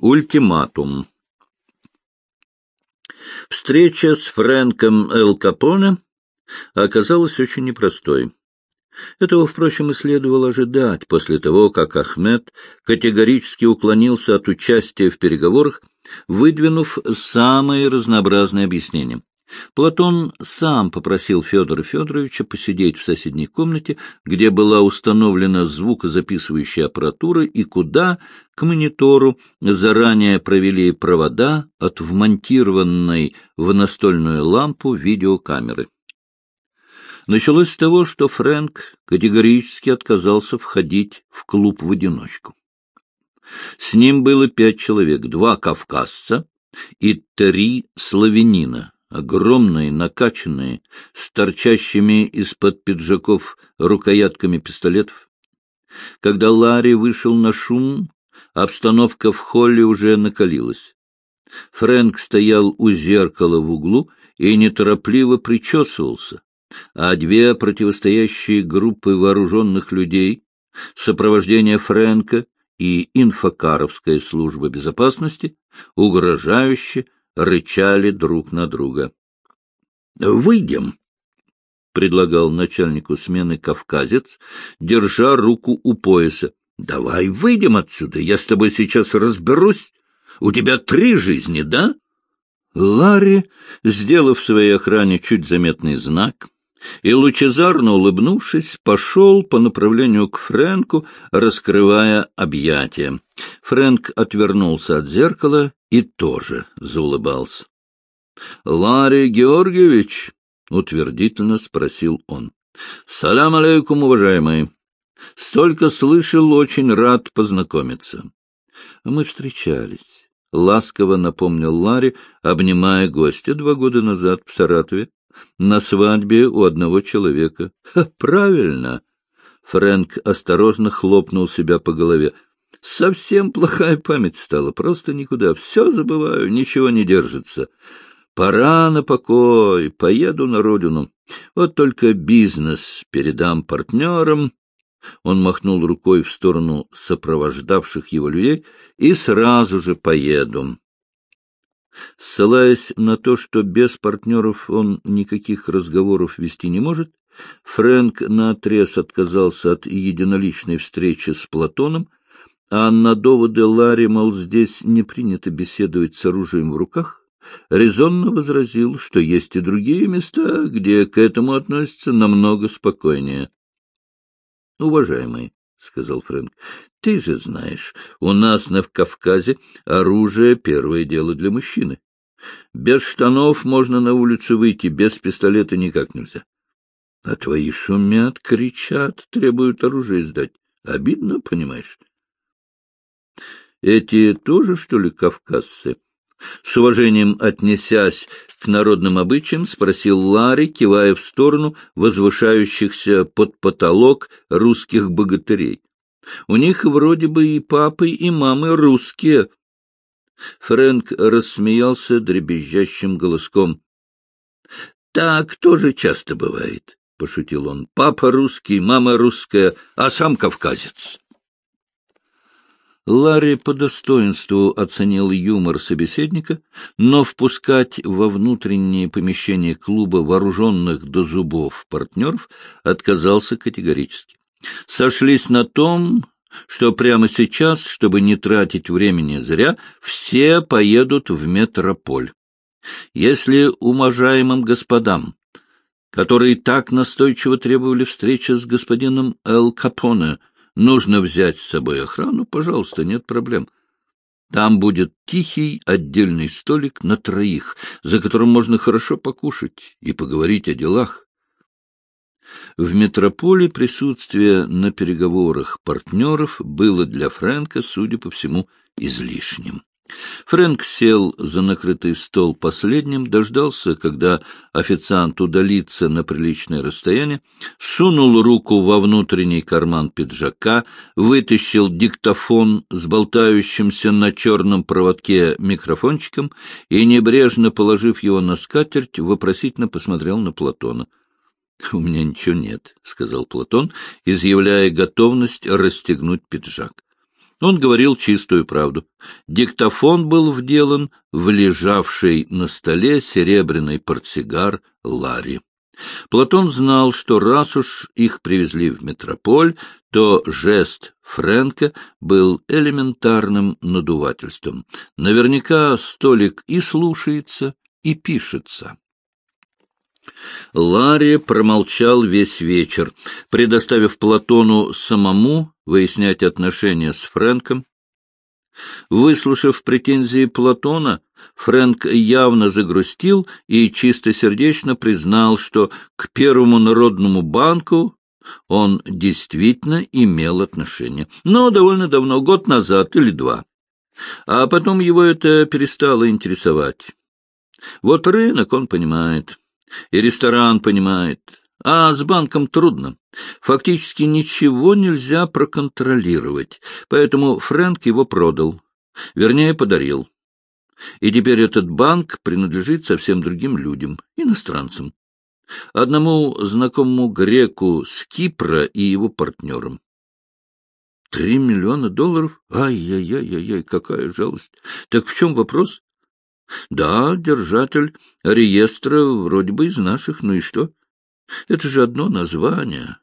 Ультиматум. Встреча с Фрэнком Эл Капоне оказалась очень непростой. Этого, впрочем, и следовало ожидать после того, как Ахмед категорически уклонился от участия в переговорах, выдвинув самые разнообразные объяснения. Платон сам попросил Федора Федоровича посидеть в соседней комнате, где была установлена звукозаписывающая аппаратура и куда к монитору заранее провели провода от вмонтированной в настольную лампу видеокамеры. Началось с того, что Фрэнк категорически отказался входить в клуб в одиночку. С ним было пять человек, два кавказца и три славянина, огромные, накачанные, с торчащими из-под пиджаков рукоятками пистолетов. Когда Ларри вышел на шум, обстановка в холле уже накалилась. Фрэнк стоял у зеркала в углу и неторопливо причесывался а две противостоящие группы вооруженных людей, сопровождение Фрэнка и инфокаровская служба безопасности, угрожающе рычали друг на друга. — Выйдем, — предлагал начальнику смены кавказец, держа руку у пояса. — Давай выйдем отсюда, я с тобой сейчас разберусь. У тебя три жизни, да? Ларри, сделав своей охране чуть заметный знак, и, лучезарно улыбнувшись, пошел по направлению к Фрэнку, раскрывая объятия. Фрэнк отвернулся от зеркала и тоже заулыбался. — Ларри Георгиевич? — утвердительно спросил он. — Салям алейкум, уважаемый. Столько слышал, очень рад познакомиться. Мы встречались. — ласково напомнил Ларри, обнимая гостя два года назад в Саратове на свадьбе у одного человека. — Правильно! — Фрэнк осторожно хлопнул себя по голове. — Совсем плохая память стала, просто никуда. Все забываю, ничего не держится. Пора на покой, поеду на родину. Вот только бизнес передам партнерам. Он махнул рукой в сторону сопровождавших его людей и сразу же поеду. Ссылаясь на то, что без партнеров он никаких разговоров вести не может, Фрэнк наотрез отказался от единоличной встречи с Платоном, а на доводы Ларри, мол, здесь не принято беседовать с оружием в руках, резонно возразил, что есть и другие места, где к этому относятся намного спокойнее. — Уважаемый, — сказал Фрэнк, — ты же знаешь, у нас на Кавказе оружие — первое дело для мужчины. Без штанов можно на улицу выйти, без пистолета никак нельзя. А твои шумят, кричат, требуют оружие сдать. Обидно, понимаешь? Эти тоже, что ли, кавказцы? С уважением отнесясь к народным обычаям, спросил Ларри, кивая в сторону возвышающихся под потолок русских богатырей. У них вроде бы и папы, и мамы русские. Фрэнк рассмеялся дребезжащим голоском. — Так тоже часто бывает, — пошутил он. — Папа русский, мама русская, а сам кавказец. Ларри по достоинству оценил юмор собеседника, но впускать во внутренние помещения клуба вооруженных до зубов партнеров отказался категорически. Сошлись на том, что прямо сейчас, чтобы не тратить времени зря, все поедут в метрополь. Если уважаемым господам, которые так настойчиво требовали встречи с господином Эл Капоне, Нужно взять с собой охрану, пожалуйста, нет проблем. Там будет тихий отдельный столик на троих, за которым можно хорошо покушать и поговорить о делах. В метрополе присутствие на переговорах партнеров было для Фрэнка, судя по всему, излишним. Фрэнк сел за накрытый стол последним, дождался, когда официант удалится на приличное расстояние, сунул руку во внутренний карман пиджака, вытащил диктофон с болтающимся на черном проводке микрофончиком и, небрежно положив его на скатерть, вопросительно посмотрел на Платона. — У меня ничего нет, — сказал Платон, изъявляя готовность расстегнуть пиджак. Он говорил чистую правду. Диктофон был вделан в лежавший на столе серебряный портсигар Ларри. Платон знал, что раз уж их привезли в метрополь, то жест Фрэнка был элементарным надувательством. Наверняка столик и слушается, и пишется. Ларри промолчал весь вечер, предоставив Платону самому выяснять отношения с Фрэнком. Выслушав претензии Платона, Фрэнк явно загрустил и чистосердечно признал, что к Первому народному банку он действительно имел отношение. Но довольно давно, год назад или два. А потом его это перестало интересовать. Вот рынок он понимает. И ресторан понимает. А с банком трудно. Фактически ничего нельзя проконтролировать. Поэтому Фрэнк его продал. Вернее, подарил. И теперь этот банк принадлежит совсем другим людям, иностранцам. Одному знакомому греку с Кипра и его партнерам. Три миллиона долларов? Ай-яй-яй-яй, какая жалость. Так в чем вопрос? Да, держатель реестра вроде бы из наших, ну и что? Это же одно название.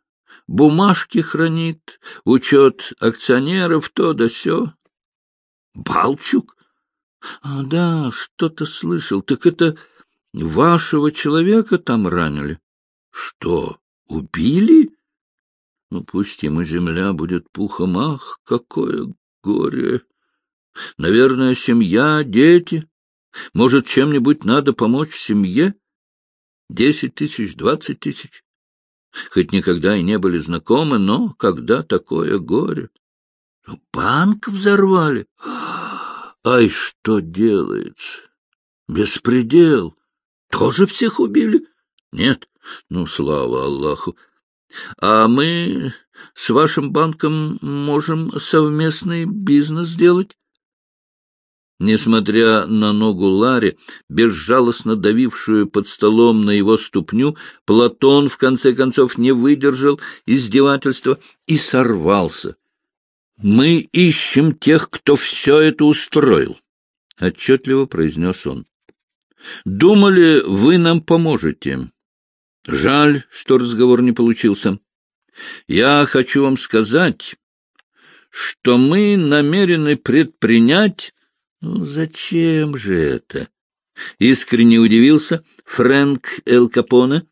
Бумажки хранит, учет акционеров, то да сё. Балчук? А, да, что-то слышал. Так это вашего человека там ранили? Что, убили? Ну, пусть ему земля будет пухом. Ах, какое горе! Наверное, семья, дети. Может, чем-нибудь надо помочь семье? Десять тысяч, двадцать тысяч. Хоть никогда и не были знакомы, но когда такое горе? Банк взорвали? Ай, что делается? Беспредел. Тоже всех убили? Нет. Ну, слава Аллаху. А мы с вашим банком можем совместный бизнес сделать? Несмотря на ногу Ларри, безжалостно давившую под столом на его ступню, Платон, в конце концов, не выдержал издевательства и сорвался. — Мы ищем тех, кто все это устроил, — отчетливо произнес он. — Думали, вы нам поможете. Жаль, что разговор не получился. Я хочу вам сказать, что мы намерены предпринять ну, зачем же это? Искренне удивился Фрэнк Эл Капоне.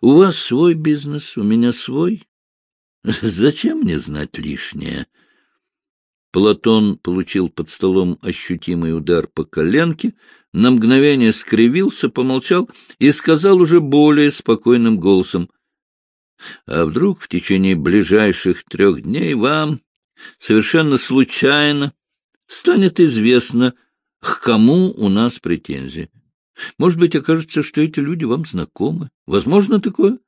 У вас свой бизнес, у меня свой. Зачем мне знать лишнее? Платон получил под столом ощутимый удар по коленке, на мгновение скривился, помолчал и сказал уже более спокойным голосом. — А вдруг в течение ближайших трех дней вам совершенно случайно станет известно, к кому у нас претензии. Может быть, окажется, что эти люди вам знакомы. Возможно такое?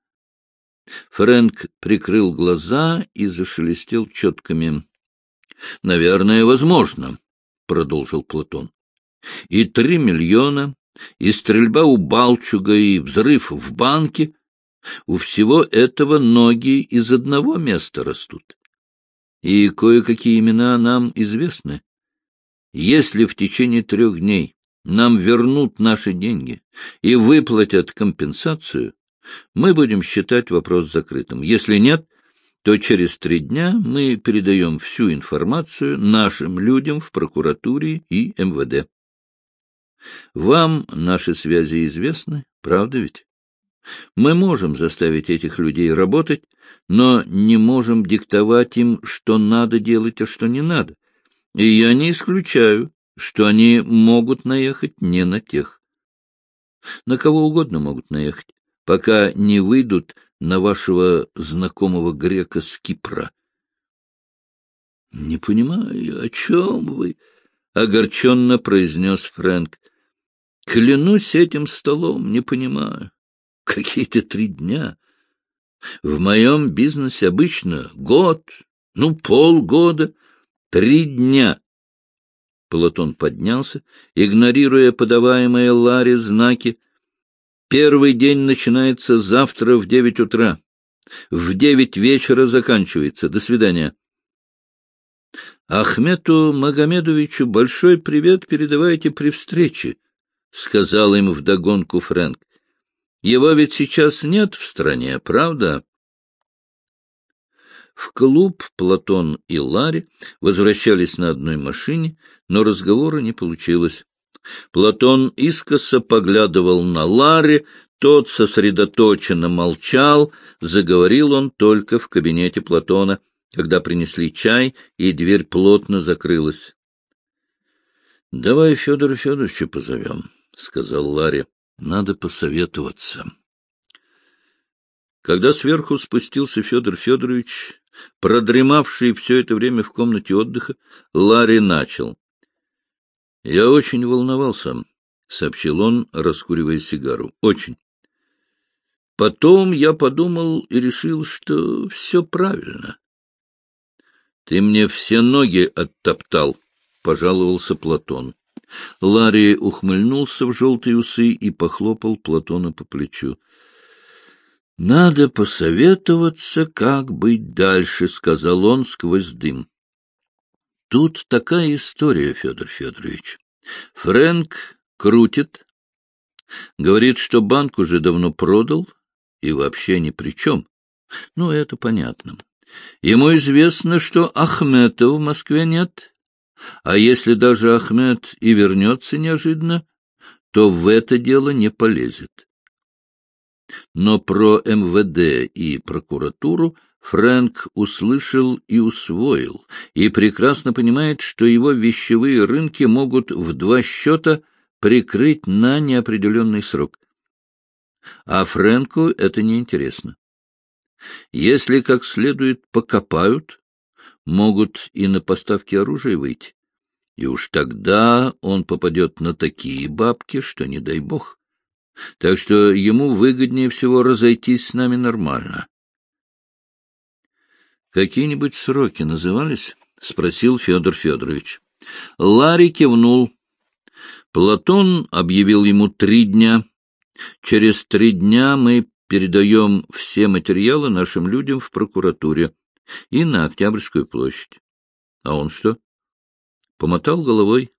Фрэнк прикрыл глаза и зашелестел четками. — Наверное, возможно, — продолжил Платон. — И три миллиона, и стрельба у Балчуга, и взрыв в банке — у всего этого ноги из одного места растут. И кое-какие имена нам известны. Если в течение трех дней нам вернут наши деньги и выплатят компенсацию, мы будем считать вопрос закрытым. Если нет, то через три дня мы передаем всю информацию нашим людям в прокуратуре и МВД. Вам наши связи известны, правда ведь? Мы можем заставить этих людей работать, но не можем диктовать им, что надо делать, а что не надо. И я не исключаю, что они могут наехать не на тех. На кого угодно могут наехать, пока не выйдут на вашего знакомого грека с Кипра. — Не понимаю, о чем вы? — огорченно произнес Фрэнк. — Клянусь этим столом, не понимаю. Какие-то три дня. В моем бизнесе обычно год, ну, полгода — Три дня! Платон поднялся, игнорируя подаваемые Ларе знаки. Первый день начинается завтра в девять утра. В девять вечера заканчивается. До свидания. Ахмету Магомедовичу большой привет передавайте при встрече, — сказал им вдогонку Фрэнк. — Его ведь сейчас нет в стране, правда? В клуб Платон и Ларри возвращались на одной машине, но разговора не получилось. Платон искоса поглядывал на Ларри, тот сосредоточенно молчал, заговорил он только в кабинете Платона, когда принесли чай, и дверь плотно закрылась. — Давай Федора Федоровича позовем, — сказал Ларри. — Надо посоветоваться. Когда сверху спустился Федор Федорович, продремавший все это время в комнате отдыха, Ларри начал. — Я очень волновался, — сообщил он, раскуривая сигару. — Очень. Потом я подумал и решил, что все правильно. — Ты мне все ноги оттоптал, — пожаловался Платон. Ларри ухмыльнулся в желтые усы и похлопал Платона по плечу. — Надо посоветоваться, как быть дальше, — сказал он сквозь дым. — Тут такая история, Федор Федорович. Фрэнк крутит, говорит, что банк уже давно продал, и вообще ни при чем. Ну, это понятно. Ему известно, что Ахмета в Москве нет, а если даже Ахмед и вернется неожиданно, то в это дело не полезет. Но про МВД и прокуратуру Фрэнк услышал и усвоил, и прекрасно понимает, что его вещевые рынки могут в два счета прикрыть на неопределенный срок а Фрэнку это неинтересно. Если как следует покопают, могут и на поставки оружия выйти. И уж тогда он попадет на такие бабки, что не дай бог. Так что ему выгоднее всего разойтись с нами нормально. «Какие-нибудь сроки назывались?» — спросил Федор Федорович. Ларри кивнул. Платон объявил ему три дня — Через три дня мы передаем все материалы нашим людям в прокуратуре и на Октябрьскую площадь. А он что? Помотал головой.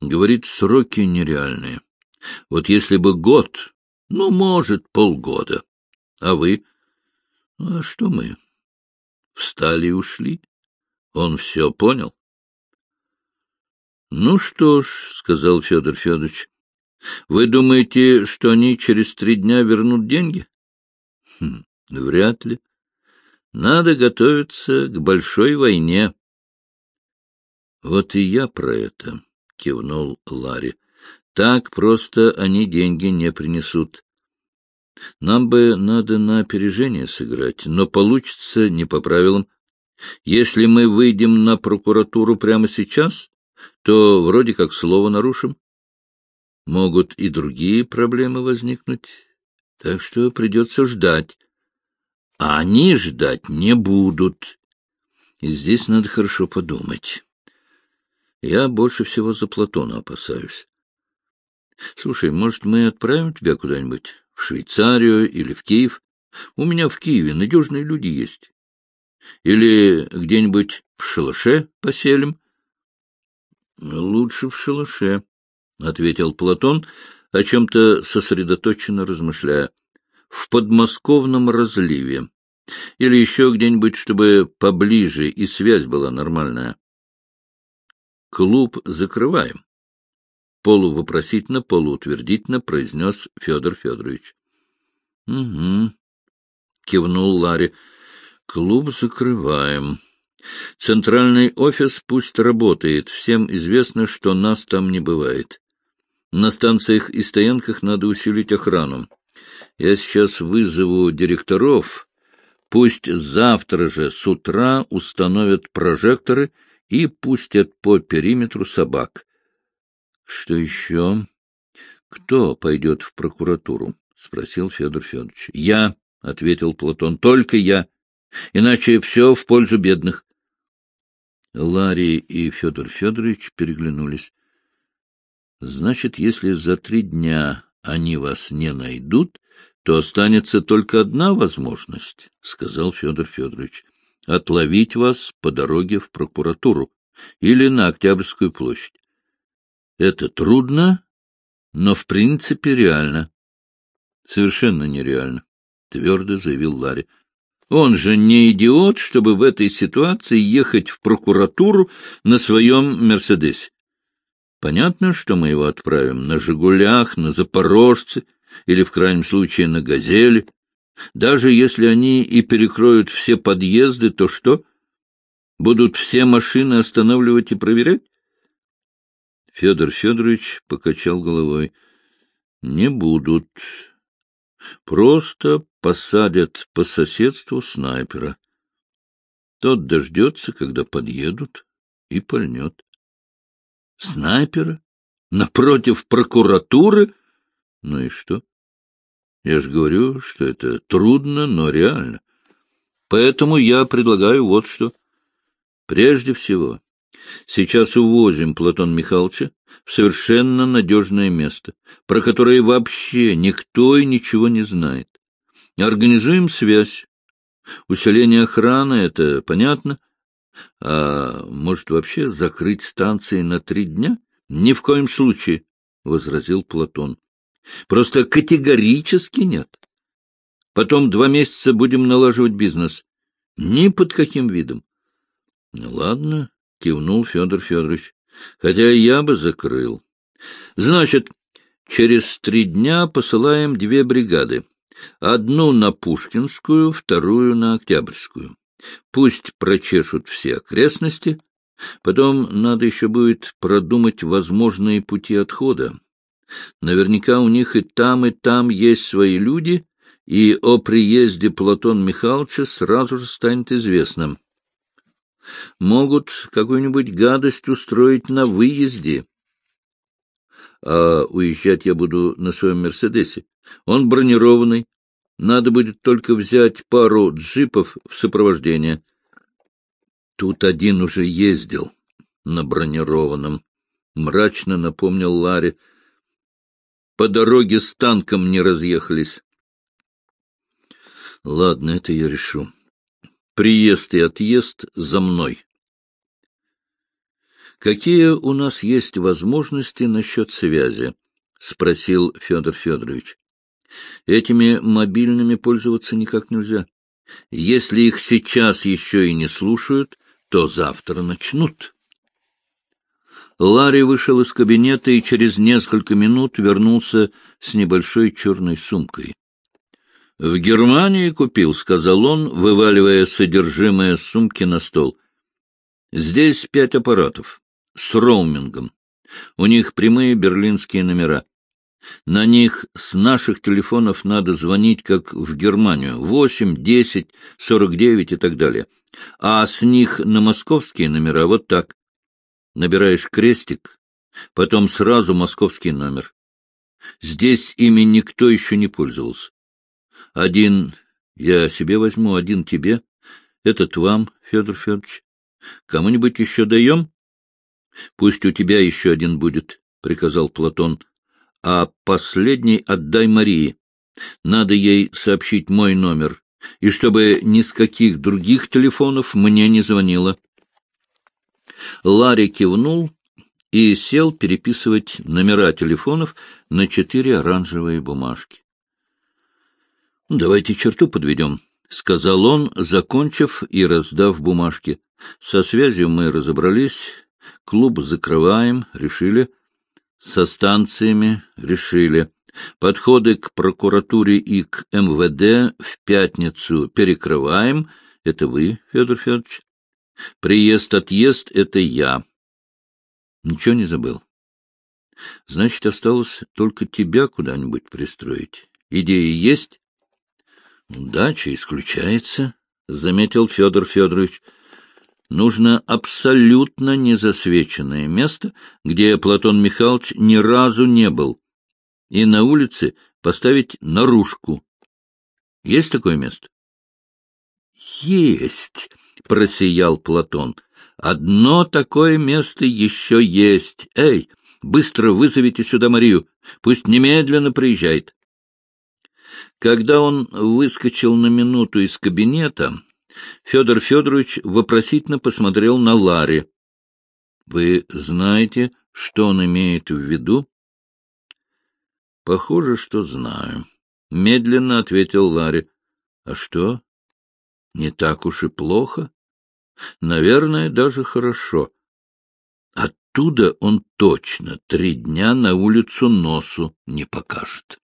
Говорит, сроки нереальные. Вот если бы год, ну, может, полгода. А вы? А что мы? Встали и ушли. Он все понял. — Ну что ж, — сказал Федор Федорович, вы думаете, что они через три дня вернут деньги? Хм, вряд ли. Надо готовиться к большой войне. Вот и я про это, — кивнул Ларри. Так просто они деньги не принесут. Нам бы надо на опережение сыграть, но получится не по правилам. Если мы выйдем на прокуратуру прямо сейчас, то вроде как слово нарушим могут и другие проблемы возникнуть, так что придется ждать. А они ждать не будут. И здесь надо хорошо подумать. Я больше всего за Платона опасаюсь. Слушай, может, мы отправим тебя куда-нибудь? В Швейцарию или в Киев? У меня в Киеве надежные люди есть. Или где-нибудь в шалаше поселим? Лучше в шалаше. — ответил Платон, о чем-то сосредоточенно размышляя. — В подмосковном разливе. Или еще где-нибудь, чтобы поближе и связь была нормальная. — Клуб закрываем. Полувопросительно, полуутвердительно произнес Федор Федорович. — Угу, — кивнул Ларри. — Клуб закрываем. Центральный офис пусть работает. Всем известно, что нас там не бывает. На станциях и стоянках надо усилить охрану. Я сейчас вызову директоров. Пусть завтра же с утра установят прожекторы и пустят по периметру собак. Что еще? Кто пойдет в прокуратуру? — спросил Федор Федорович. — Я, — ответил Платон, — только я. Иначе все в пользу бедных. Ларри и Федор Федорович переглянулись. Значит, если за три дня они вас не найдут, то останется только одна возможность, — сказал Федор Федорович, — отловить вас по дороге в прокуратуру. или на Октябрьскую площадь. Это трудно, но в принципе реально. Совершенно нереально, — твердо заявил Ларри. Он же не идиот, чтобы в этой ситуации ехать в прокуратуру на своем «Мерседесе». Понятно, что мы его отправим на «Жигулях», на «Запорожце» или, в крайнем случае, на «Газели». Даже если они и перекроют все подъезды, то что? Будут все машины останавливать и проверять? Федор Федорович покачал головой. — Не будут. Просто посадят по соседству снайпера. Тот дождется, когда подъедут, и пальнет. Снайпера? Напротив прокуратуры? Ну и что? Я же говорю, что это трудно, но реально. Поэтому я предлагаю вот что. Прежде всего, сейчас увозим Платон Михайловича в совершенно надежное место, про которое вообще никто и ничего не знает. Организуем связь. Усиление охраны — это понятно. А может, вообще закрыть станции на три дня? Ни в коем случае, — возразил Платон. Просто категорически нет. Потом два месяца будем налаживать бизнес. Ни под каким видом. — Ну, ладно, — кивнул Федор Федорович, — хотя я бы закрыл. Значит, через три дня посылаем две бригады. Одну на Пушкинскую, вторую на Октябрьскую. Пусть прочешут все окрестности. Потом надо еще будет продумать возможные пути отхода. Наверняка у них и там, и там есть свои люди, и о приезде Платона Михайловича сразу же станет известным. Могут какую-нибудь гадость устроить на выезде. А уезжать я буду на своем «Мерседесе». Он бронированный. Надо будет только взять пару джипов в сопровождение. Тут один уже ездил на бронированном. Мрачно напомнил Ларри. По дороге с танком не разъехались. Ладно, это я решу. Приезд и отъезд за мной. Какие у нас есть возможности насчет связи? — спросил Федор Федорович. Этими мобильными пользоваться никак нельзя. Если их сейчас еще и не слушают, то завтра начнут. Ларри вышел из кабинета и через несколько минут вернулся с небольшой черной сумкой. — В Германии купил, — сказал он, вываливая содержимое сумки на стол. — Здесь пять аппаратов. С роумингом. У них прямые берлинские номера. На них с наших телефонов надо звонить, как в Германию, восемь, десять, сорок девять и так далее. А с них на московские номера вот так. Набираешь крестик, потом сразу московский номер. Здесь ими никто еще не пользовался. Один я себе возьму, один тебе. Этот вам, Федор Федорович. Кому-нибудь еще даем? Пусть у тебя еще один будет, — приказал Платон а последний отдай Марии. Надо ей сообщить мой номер, и чтобы ни с каких других телефонов мне не звонила. Ларри кивнул и сел переписывать номера телефонов на четыре оранжевые бумажки. — Давайте черту подведем, — сказал он, закончив и раздав бумажки. — Со связью мы разобрались, клуб закрываем, решили — со станциями решили. Подходы к прокуратуре и к МВД в пятницу перекрываем. Это вы, Федор Федорович. Приезд-отъезд — это я. Ничего не забыл. Значит, осталось только тебя куда-нибудь пристроить. Идеи есть? Дача исключается, — заметил Федор Федорович нужно абсолютно незасвеченное место, где Платон Михайлович ни разу не был, и на улице поставить наружку. Есть такое место? — Есть, — просиял Платон. — Одно такое место еще есть. Эй, быстро вызовите сюда Марию, пусть немедленно приезжает. Когда он выскочил на минуту из кабинета, Федор Федорович вопросительно посмотрел на Ларри. Вы знаете, что он имеет в виду? — Похоже, что знаю. Медленно ответил Ларри. — А что? Не так уж и плохо? Наверное, даже хорошо. Оттуда он точно три дня на улицу носу не покажет.